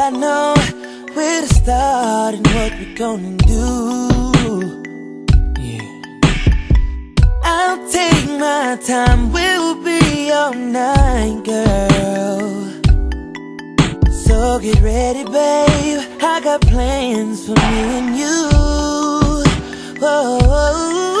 girl, I know where to start and what we're gonna do. Yeah, I'll take my time, we'll be all night, girl. So get ready, babe. I got plans for me and you. Whoa.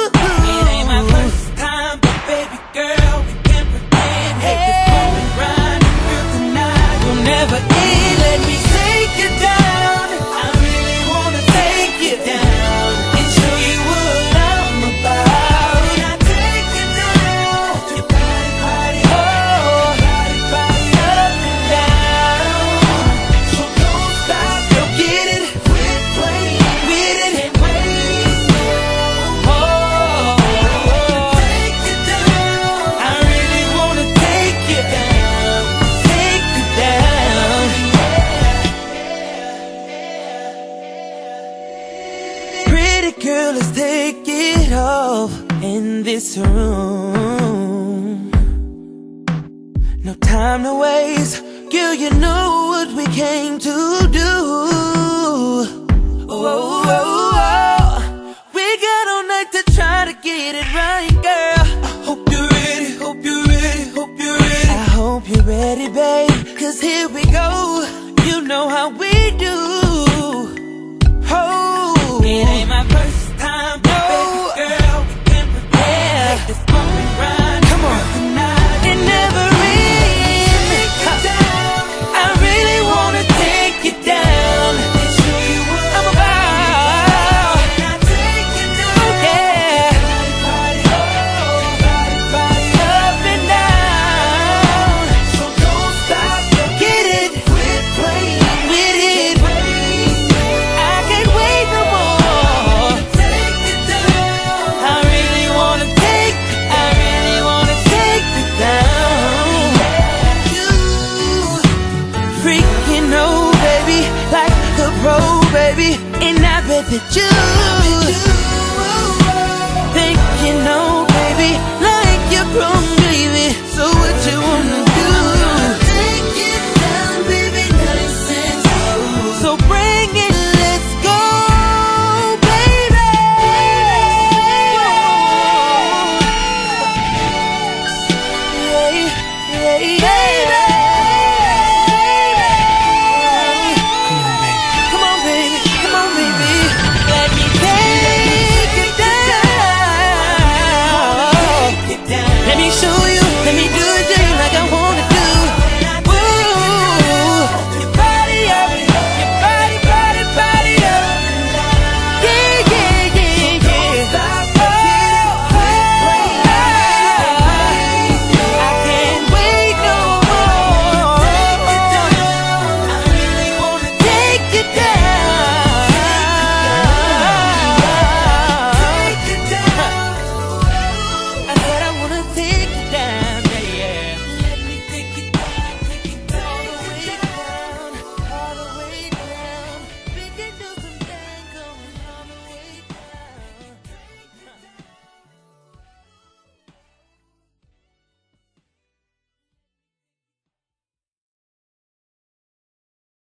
Girl, let's take it off in this room. No time to waste, girl, you know what we came to do. Oh, oh, oh, oh. We got all night to try to get it right, girl. I hope you're ready, hope you're ready, hope you're ready. I hope you're ready, babe, cause here we go. You know how we do. baby, and I bet that you.